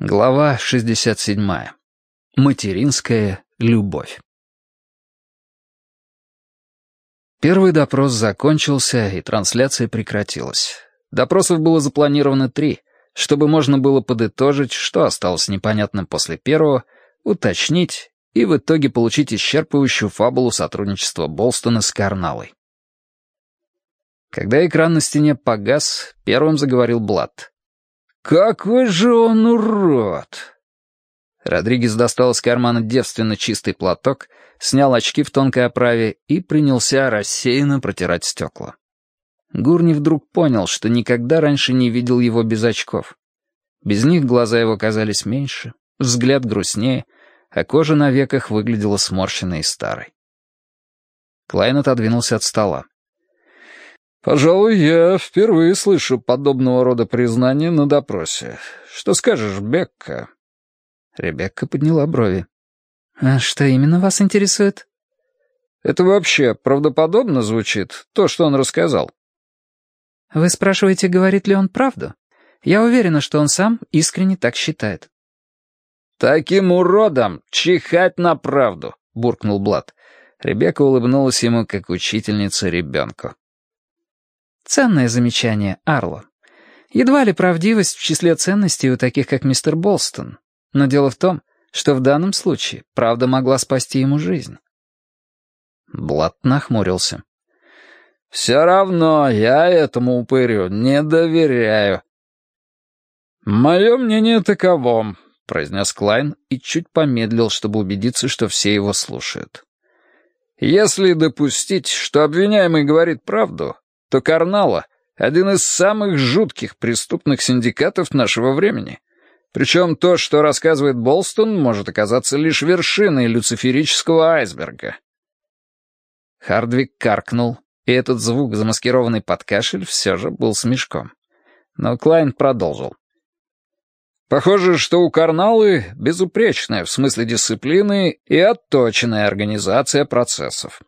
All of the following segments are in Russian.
Глава 67. Материнская любовь. Первый допрос закончился, и трансляция прекратилась. Допросов было запланировано три, чтобы можно было подытожить, что осталось непонятным после первого, уточнить и в итоге получить исчерпывающую фабулу сотрудничества Болстона с Карналой. Когда экран на стене погас, первым заговорил Блад. «Какой же он урод!» Родригес достал из кармана девственно чистый платок, снял очки в тонкой оправе и принялся рассеянно протирать стекла. Гурни вдруг понял, что никогда раньше не видел его без очков. Без них глаза его казались меньше, взгляд грустнее, а кожа на веках выглядела сморщенной и старой. Клайн отодвинулся от стола. «Пожалуй, я впервые слышу подобного рода признания на допросе. Что скажешь, Бекка?» Ребекка подняла брови. «А что именно вас интересует?» «Это вообще правдоподобно звучит, то, что он рассказал?» «Вы спрашиваете, говорит ли он правду? Я уверена, что он сам искренне так считает». «Таким уродом чихать на правду!» — буркнул Блад. Ребекка улыбнулась ему, как учительница ребенку. Ценное замечание, Арло. Едва ли правдивость в числе ценностей у таких, как мистер Болстон. Но дело в том, что в данном случае правда могла спасти ему жизнь. Блад нахмурился. «Все равно я этому упырю не доверяю». «Мое мнение таково», — произнес Клайн и чуть помедлил, чтобы убедиться, что все его слушают. «Если допустить, что обвиняемый говорит правду, то Карнала — один из самых жутких преступных синдикатов нашего времени. Причем то, что рассказывает Болстон, может оказаться лишь вершиной люциферического айсберга. Хардвик каркнул, и этот звук, замаскированный под кашель, все же был смешком. Но Клайн продолжил. Похоже, что у Карналы безупречная в смысле дисциплины и отточенная организация процессов.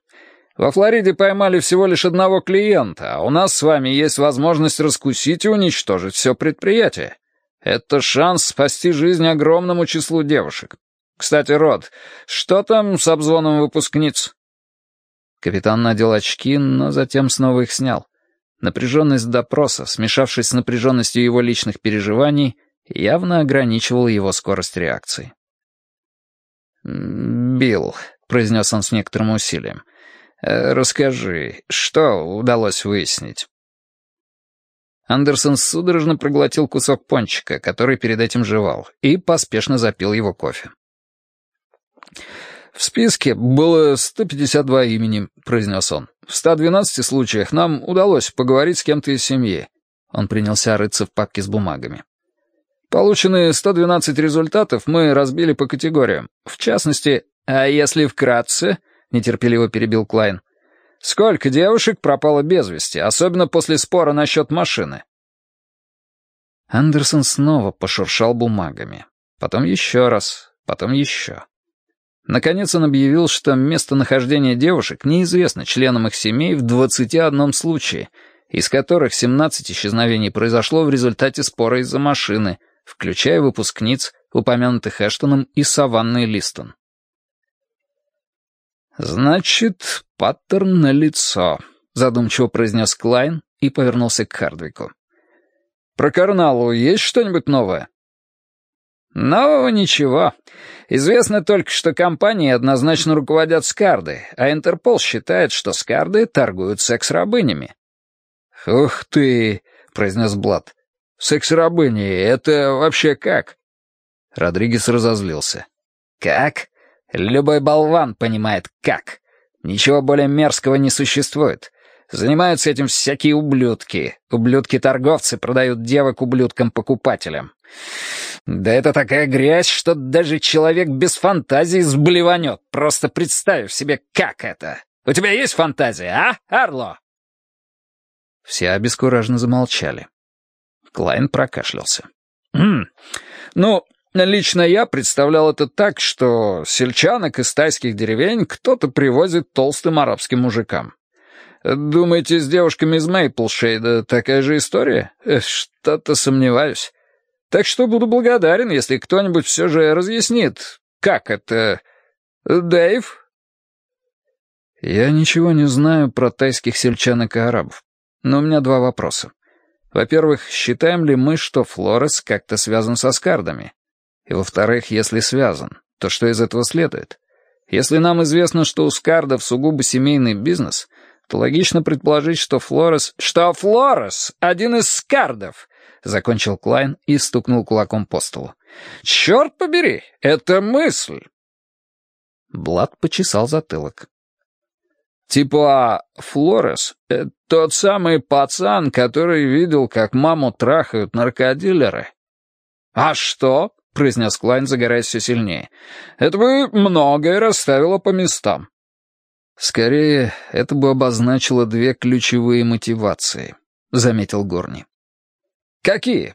Во Флориде поймали всего лишь одного клиента, а у нас с вами есть возможность раскусить и уничтожить все предприятие. Это шанс спасти жизнь огромному числу девушек. Кстати, Род, что там с обзвоном выпускниц?» Капитан надел очки, но затем снова их снял. Напряженность допроса, смешавшись с напряженностью его личных переживаний, явно ограничивала его скорость реакции. «Билл», — произнес он с некоторым усилием, — расскажи, что удалось выяснить?» Андерсон судорожно проглотил кусок пончика, который перед этим жевал, и поспешно запил его кофе. «В списке было 152 имени», — произнес он. «В 112 случаях нам удалось поговорить с кем-то из семьи». Он принялся рыться в папке с бумагами. Полученные 112 результатов мы разбили по категориям. В частности, а если вкратце, — нетерпеливо перебил Клайн. «Сколько девушек пропало без вести, особенно после спора насчет машины?» Андерсон снова пошуршал бумагами. Потом еще раз, потом еще. Наконец он объявил, что местонахождение девушек неизвестно членам их семей в 21 случае, из которых 17 исчезновений произошло в результате спора из-за машины, включая выпускниц, упомянутых Эштоном и Саванной Листон. «Значит, паттерн на лицо», — задумчиво произнес Клайн и повернулся к Хардвику. «Про Карналу есть что-нибудь новое?» «Нового ничего. Известно только, что компании однозначно руководят Скарды, а Интерпол считает, что Скарды торгуют секс-рабынями». «Ух ты!» — произнес Блад. «Секс-рабыни — это вообще как?» Родригес разозлился. «Как? Любой болван понимает, как. Ничего более мерзкого не существует. Занимаются этим всякие ублюдки. Ублюдки-торговцы продают девок ублюдкам-покупателям. Да это такая грязь, что даже человек без фантазии сблеванет, просто представив себе, как это. У тебя есть фантазия, а, Арло?» Все обескураженно замолчали. Клайн прокашлялся. «Хм, ну, Лично я представлял это так, что сельчанок из тайских деревень кто-то привозит толстым арабским мужикам. Думаете, с девушками из Мейплшейда такая же история? Что-то сомневаюсь. Так что буду благодарен, если кто-нибудь все же разъяснит, как это... Дэйв?» «Я ничего не знаю про тайских сельчанок и арабов, но у меня два вопроса. Во-первых, считаем ли мы, что Флорес как-то связан со скардами? И во-вторых, если связан, то что из этого следует? Если нам известно, что у скардов сугубо семейный бизнес, то логично предположить, что Флорес... «Что Флорес — один из скардов!» — закончил Клайн и стукнул кулаком по столу. «Черт побери, это мысль!» Блад почесал затылок. «Типа Флорес — тот самый пацан, который видел, как маму трахают наркодилеры?» «А что?» — произнес Клайн, загораясь все сильнее. «Это бы многое расставило по местам». «Скорее, это бы обозначило две ключевые мотивации», — заметил Горни. «Какие?»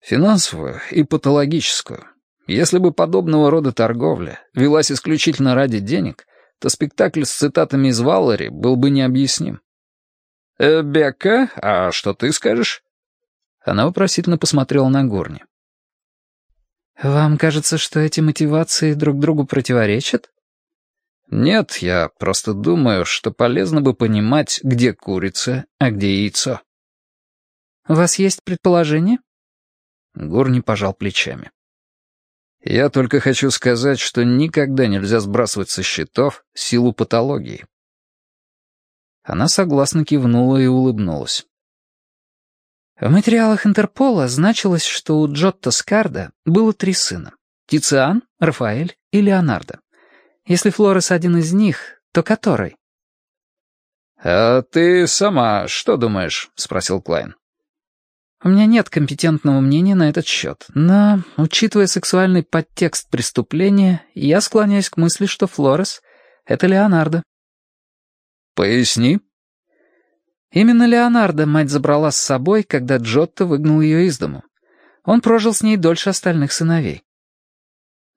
«Финансовую и патологическую. Если бы подобного рода торговля велась исключительно ради денег, то спектакль с цитатами из Валлари был бы необъясним. «Э, «Бекка, а что ты скажешь?» Она вопросительно посмотрела на Горни. «Вам кажется, что эти мотивации друг другу противоречат?» «Нет, я просто думаю, что полезно бы понимать, где курица, а где яйцо». «У вас есть предположение?» Горни пожал плечами. Я только хочу сказать, что никогда нельзя сбрасывать со счетов силу патологии. Она согласно кивнула и улыбнулась. В материалах Интерпола значилось, что у Джотто Скарда было три сына — Тициан, Рафаэль и Леонардо. Если Флорес один из них, то который? «А ты сама что думаешь?» — спросил Клайн. У меня нет компетентного мнения на этот счет, но, учитывая сексуальный подтекст преступления, я склоняюсь к мысли, что Флорес — это Леонардо. «Поясни». Именно Леонардо мать забрала с собой, когда Джотто выгнал ее из дому. Он прожил с ней дольше остальных сыновей.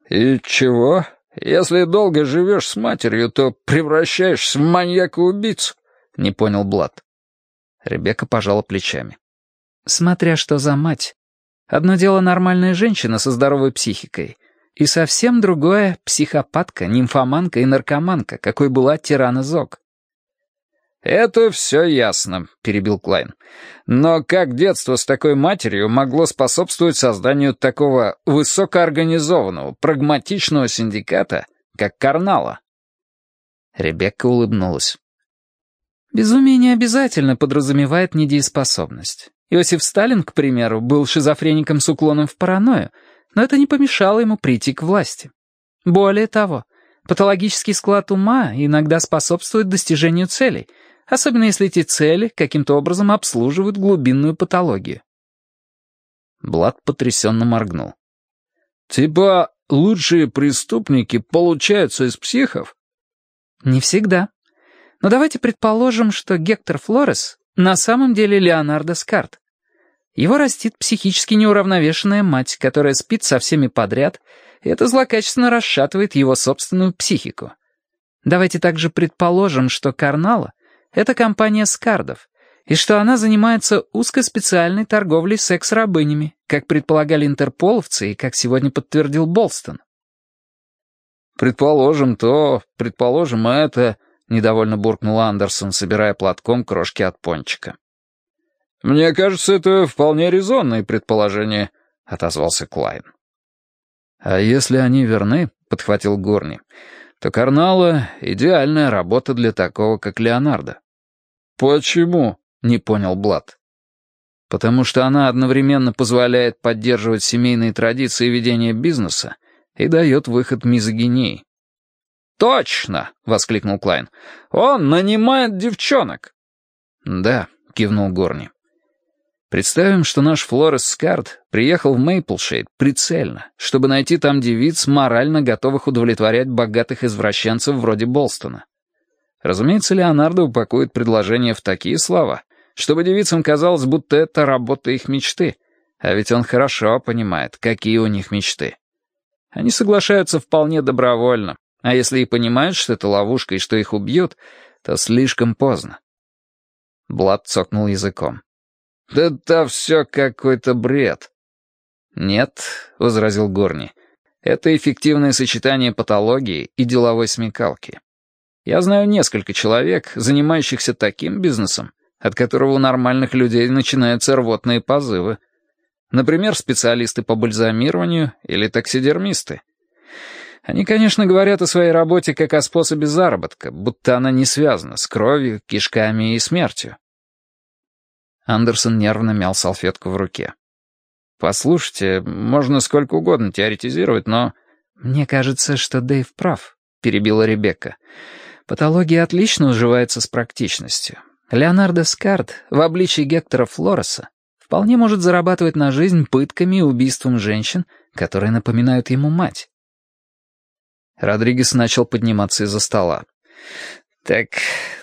«И чего? Если долго живешь с матерью, то превращаешься в маньяка-убийцу», — не понял Блад. Ребекка пожала плечами. Смотря что за мать. Одно дело нормальная женщина со здоровой психикой, и совсем другое — психопатка, нимфоманка и наркоманка, какой была Тирана Зог. «Это все ясно», — перебил Клайн. «Но как детство с такой матерью могло способствовать созданию такого высокоорганизованного, прагматичного синдиката, как Карнала?» Ребекка улыбнулась. «Безумие не обязательно подразумевает недееспособность. Иосиф Сталин, к примеру, был шизофреником с уклоном в паранойю, но это не помешало ему прийти к власти. Более того, патологический склад ума иногда способствует достижению целей, особенно если эти цели каким-то образом обслуживают глубинную патологию. Блад потрясенно моргнул. «Типа лучшие преступники получаются из психов?» «Не всегда. Но давайте предположим, что Гектор Флорес на самом деле Леонардо Скарт. Его растит психически неуравновешенная мать, которая спит со всеми подряд, и это злокачественно расшатывает его собственную психику. Давайте также предположим, что Карнала — это компания Скардов, и что она занимается узкоспециальной торговлей секс-рабынями, как предполагали интерполовцы и как сегодня подтвердил Болстон. «Предположим то, предположим это», — недовольно буркнул Андерсон, собирая платком крошки от пончика. «Мне кажется, это вполне резонное предположение», — отозвался Клайн. «А если они верны», — подхватил Горни, — «то Карнала — идеальная работа для такого, как Леонардо». «Почему?» — не понял Блад. «Потому что она одновременно позволяет поддерживать семейные традиции ведения бизнеса и дает выход мизогинии. «Точно!» — воскликнул Клайн. «Он нанимает девчонок!» «Да», — кивнул Горни. «Представим, что наш Флорес Скарт приехал в Мейплшейд прицельно, чтобы найти там девиц, морально готовых удовлетворять богатых извращенцев вроде Болстона. Разумеется, Леонардо упакует предложение в такие слова, чтобы девицам казалось, будто это работа их мечты, а ведь он хорошо понимает, какие у них мечты. Они соглашаются вполне добровольно, а если и понимают, что это ловушка и что их убьют, то слишком поздно. Блад цокнул языком. «Это все какой-то бред». «Нет», — возразил Горни, — «это эффективное сочетание патологии и деловой смекалки. Я знаю несколько человек, занимающихся таким бизнесом, от которого у нормальных людей начинаются рвотные позывы. Например, специалисты по бальзамированию или таксидермисты. Они, конечно, говорят о своей работе как о способе заработка, будто она не связана с кровью, кишками и смертью. Андерсон нервно мял салфетку в руке. «Послушайте, можно сколько угодно теоретизировать, но...» «Мне кажется, что Дэйв прав», — перебила Ребекка. «Патология отлично уживается с практичностью. Леонардо Скард в обличии Гектора Флореса вполне может зарабатывать на жизнь пытками и убийством женщин, которые напоминают ему мать. Родригес начал подниматься из-за стола. «Так,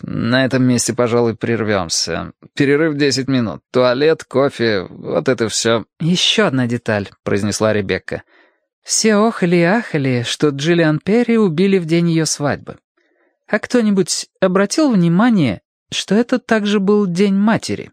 на этом месте, пожалуй, прервемся. Перерыв десять минут. Туалет, кофе, вот это все». «Еще одна деталь», — произнесла Ребекка. «Все охали и ахали, что Джиллиан Перри убили в день ее свадьбы. А кто-нибудь обратил внимание, что это также был День матери?»